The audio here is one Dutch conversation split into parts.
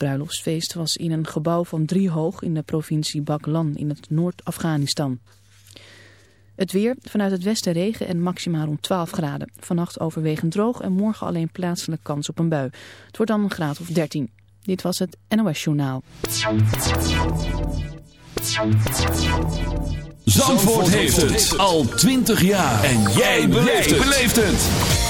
bruiloftsfeest was in een gebouw van drie hoog in de provincie Baklan in het Noord-Afghanistan. Het weer, vanuit het westen regen en maximaal rond 12 graden. Vannacht overwegend droog en morgen alleen plaatselijk kans op een bui. Het wordt dan een graad of 13. Dit was het NOS Journaal. Zandvoort heeft het al 20 jaar. En jij beleeft het.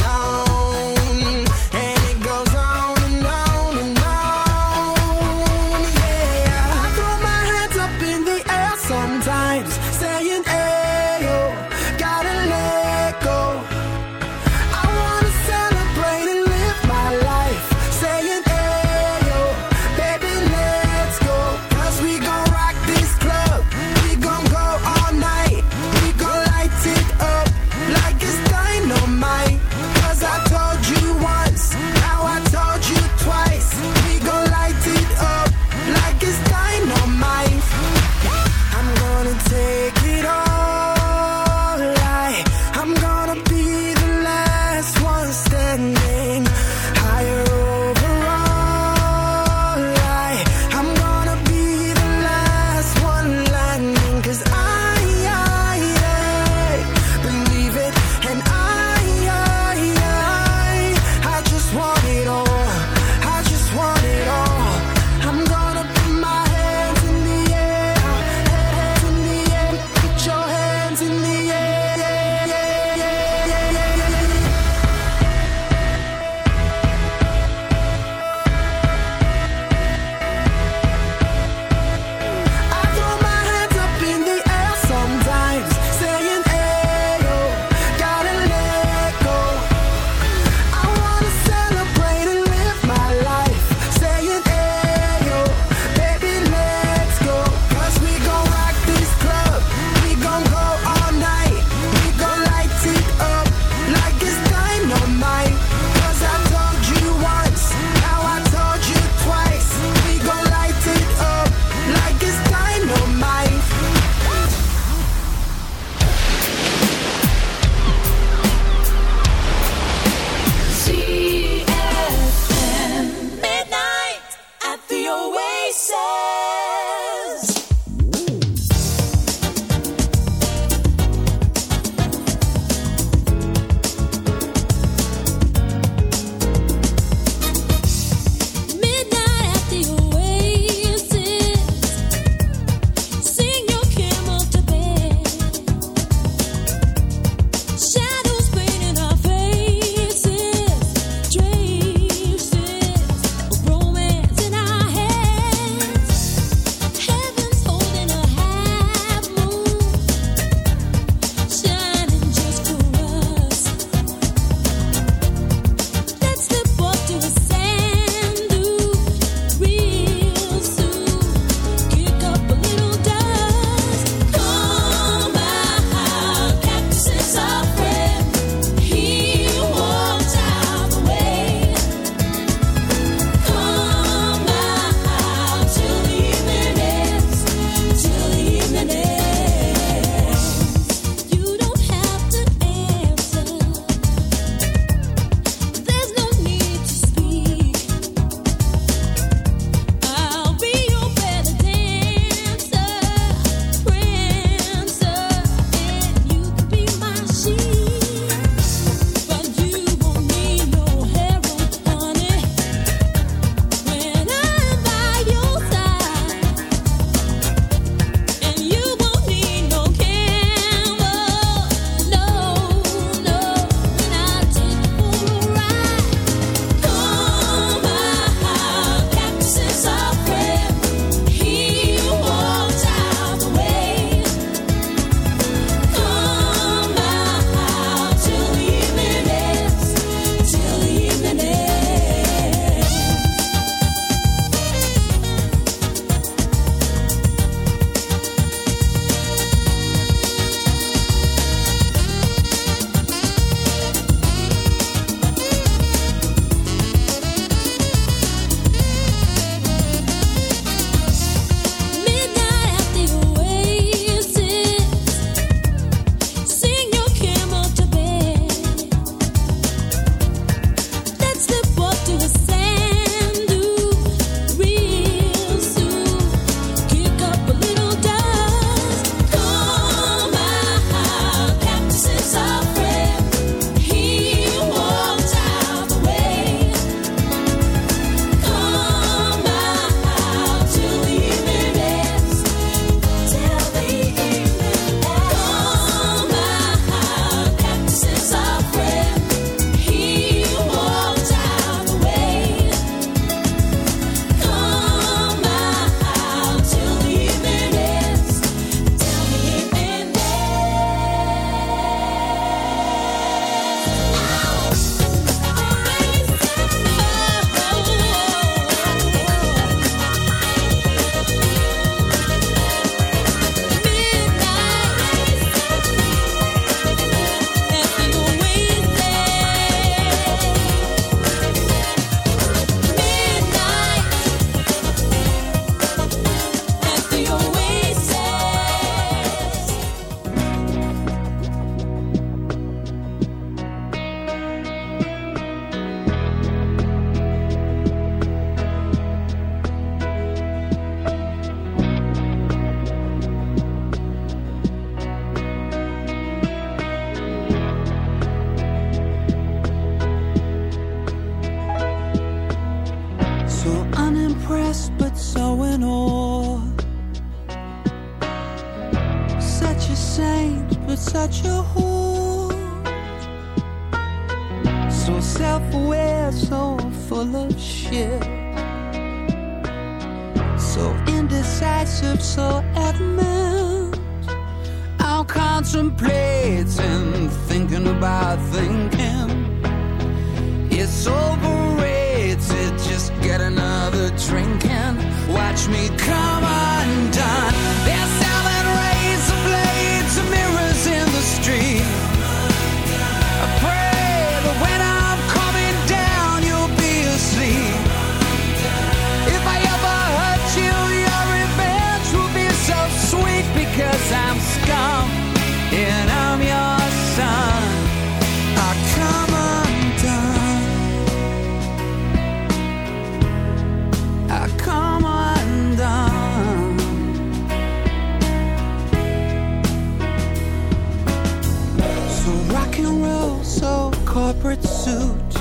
rock and roll, so corporate suit.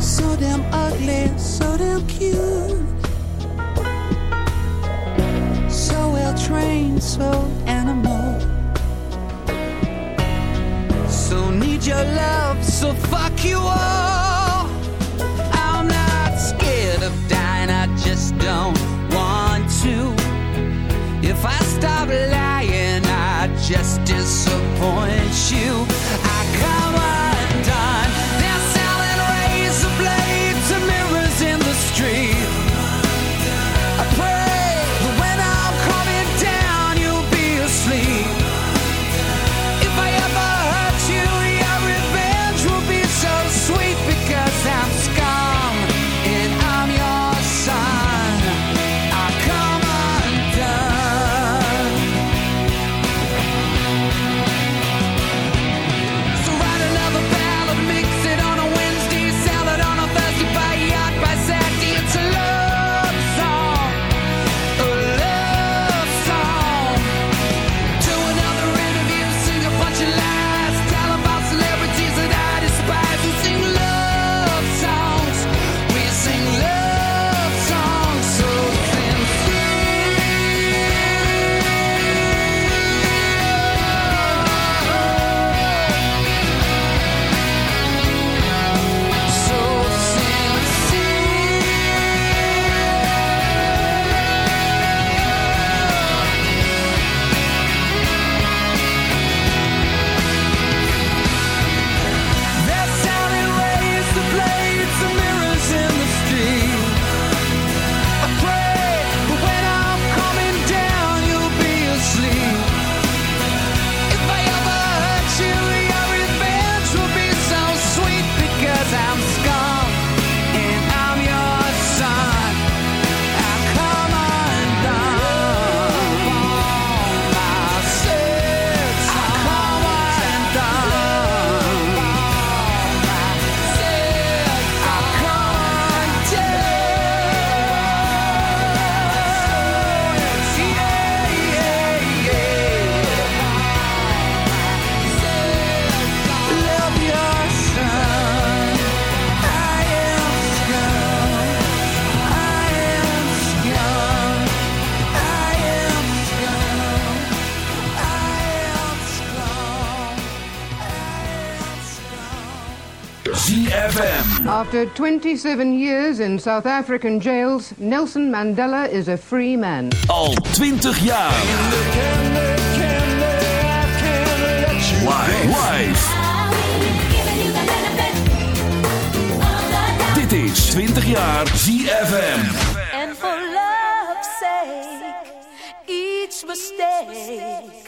So damn ugly, so damn cute. So well trained, so animal. So need your love, so fuck you all. I'm not scared of dying, I just don't want to. If I stop laughing, just disappoint you. After 27 years in South African jails, Nelson Mandela is a free man. Al 20 jaar. Live. Dit is 20 jaar ZFM. And for love's sake, each mistake.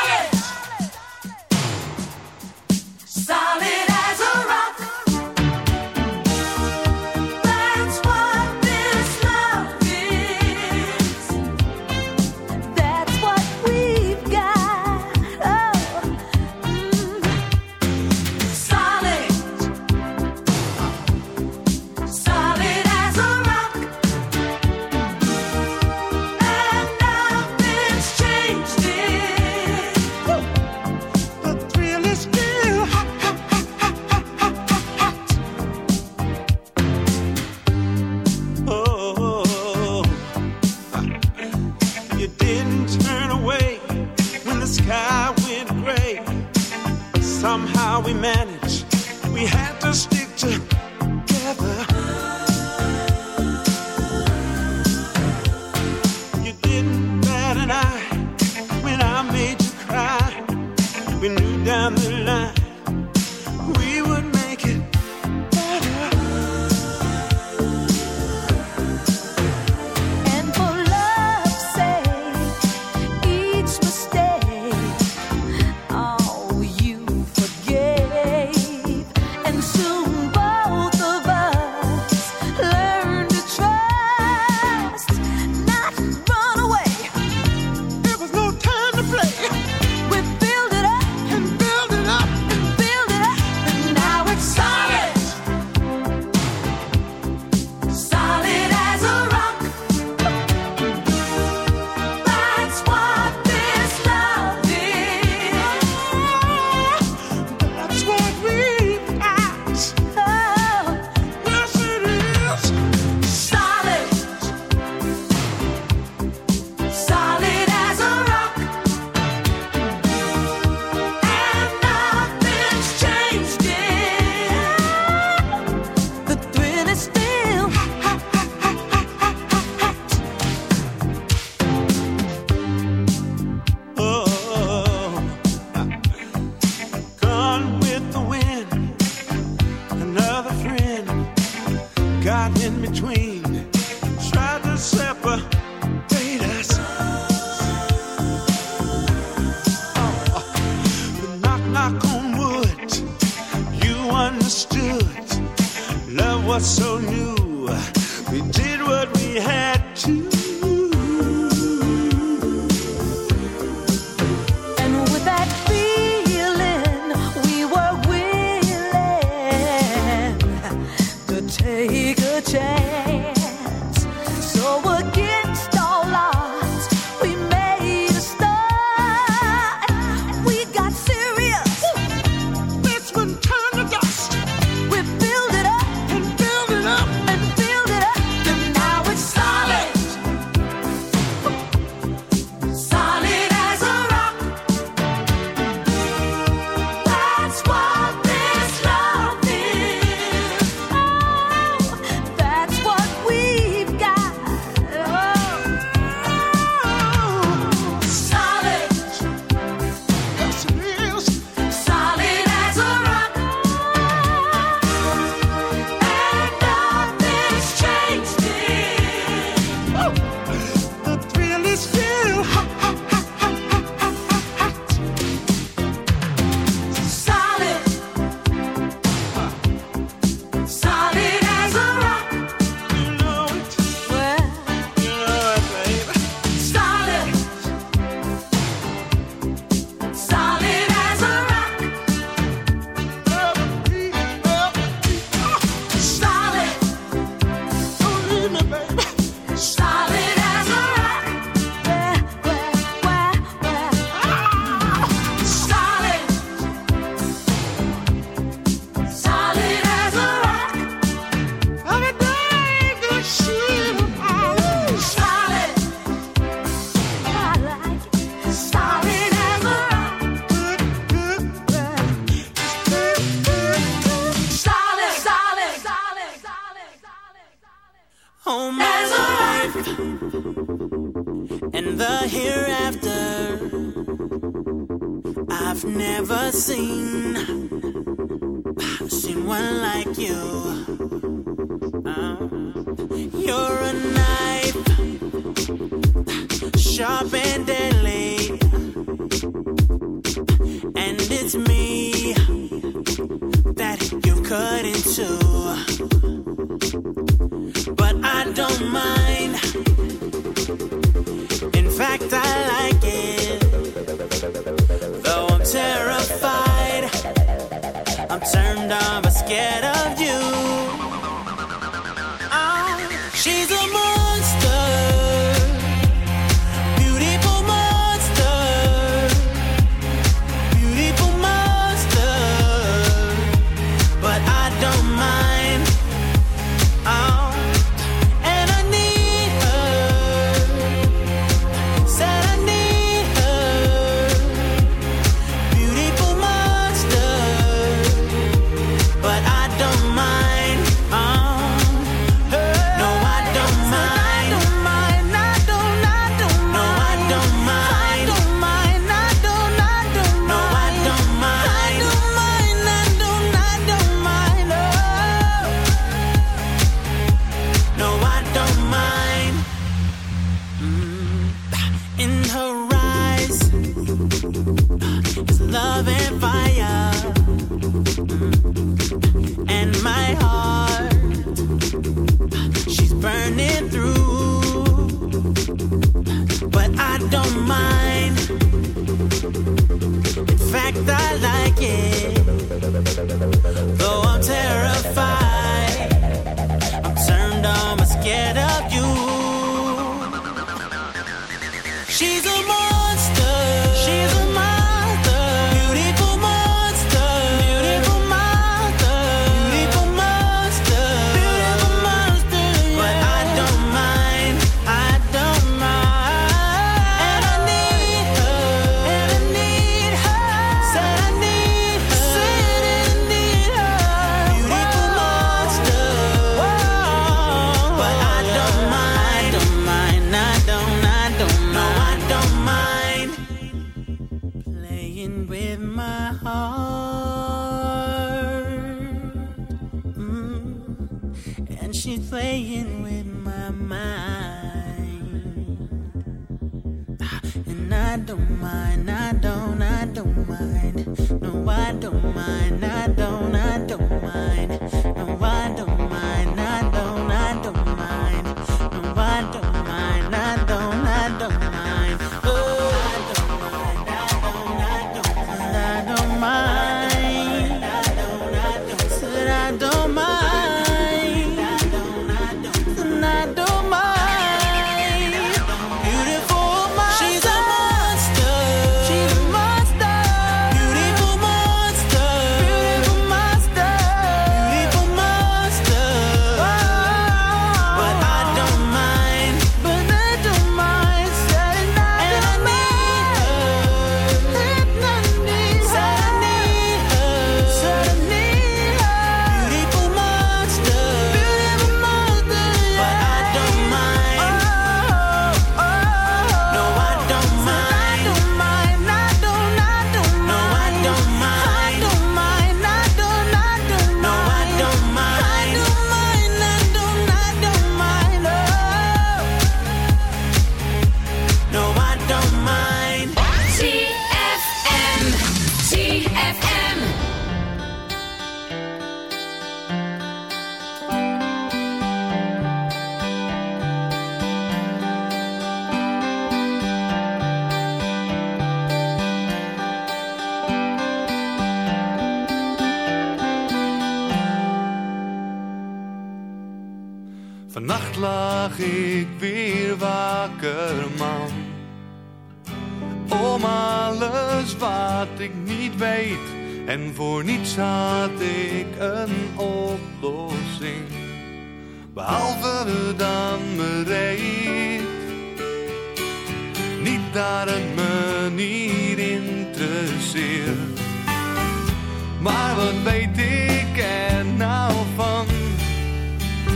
Maar wat weet ik er nou van?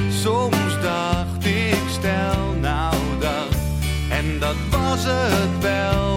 Soms dacht ik, stel nou dat. En dat was het wel.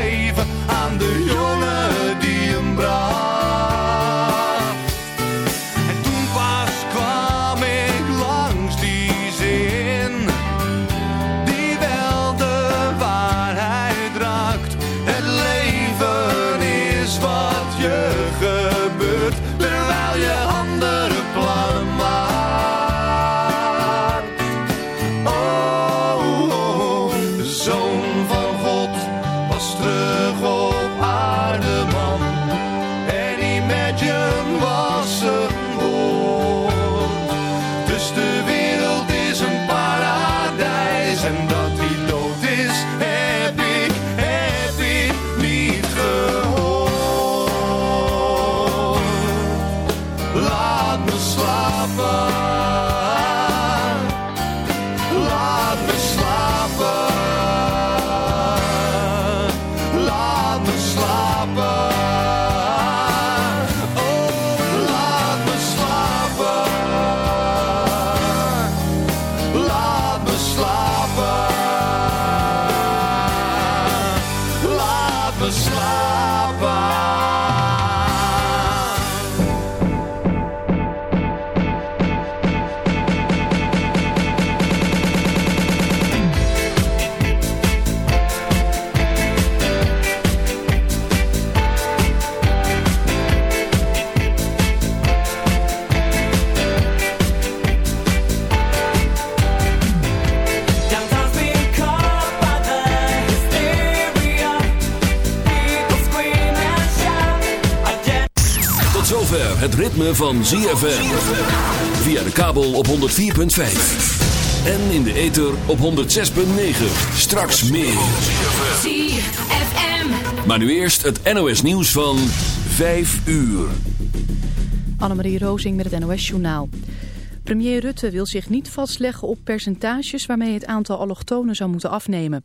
save ritme van ZFM. Via de kabel op 104.5. En in de ether op 106.9. Straks meer. ZFM. Maar nu eerst het NOS nieuws van 5 uur. Annemarie Rozing met het NOS-journaal. Premier Rutte wil zich niet vastleggen op percentages waarmee het aantal allochtonen zou moeten afnemen.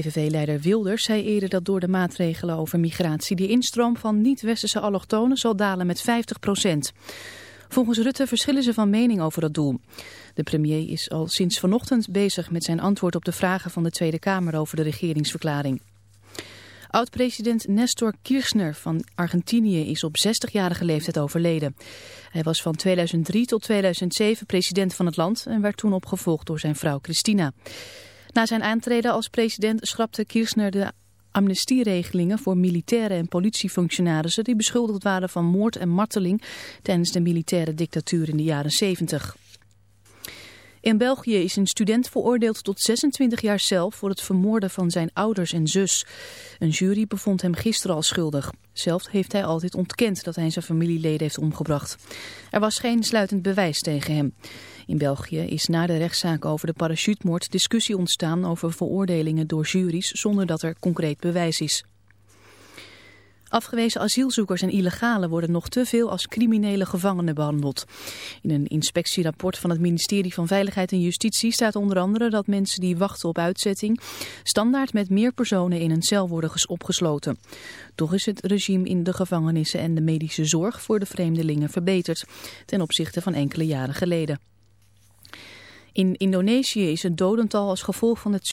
PVV-leider Wilders zei eerder dat door de maatregelen over migratie de instroom van niet-westerse allochtonen zal dalen met 50 procent. Volgens Rutte verschillen ze van mening over dat doel. De premier is al sinds vanochtend bezig met zijn antwoord op de vragen van de Tweede Kamer over de regeringsverklaring. Oud-president Nestor Kirchner van Argentinië is op 60-jarige leeftijd overleden. Hij was van 2003 tot 2007 president van het land en werd toen opgevolgd door zijn vrouw Cristina. Na zijn aantreden als president schrapte Kirchner de amnestieregelingen voor militaire en politiefunctionarissen die beschuldigd waren van moord en marteling tijdens de militaire dictatuur in de jaren 70. In België is een student veroordeeld tot 26 jaar cel voor het vermoorden van zijn ouders en zus. Een jury bevond hem gisteren al schuldig. Zelf heeft hij altijd ontkend dat hij zijn familieleden heeft omgebracht. Er was geen sluitend bewijs tegen hem. In België is na de rechtszaak over de parachutemoord discussie ontstaan over veroordelingen door juries zonder dat er concreet bewijs is. Afgewezen asielzoekers en illegalen worden nog te veel als criminele gevangenen behandeld. In een inspectierapport van het ministerie van Veiligheid en Justitie staat onder andere dat mensen die wachten op uitzetting standaard met meer personen in een cel worden ges- opgesloten. Toch is het regime in de gevangenissen en de medische zorg voor de vreemdelingen verbeterd ten opzichte van enkele jaren geleden. In Indonesië is het dodental als gevolg van het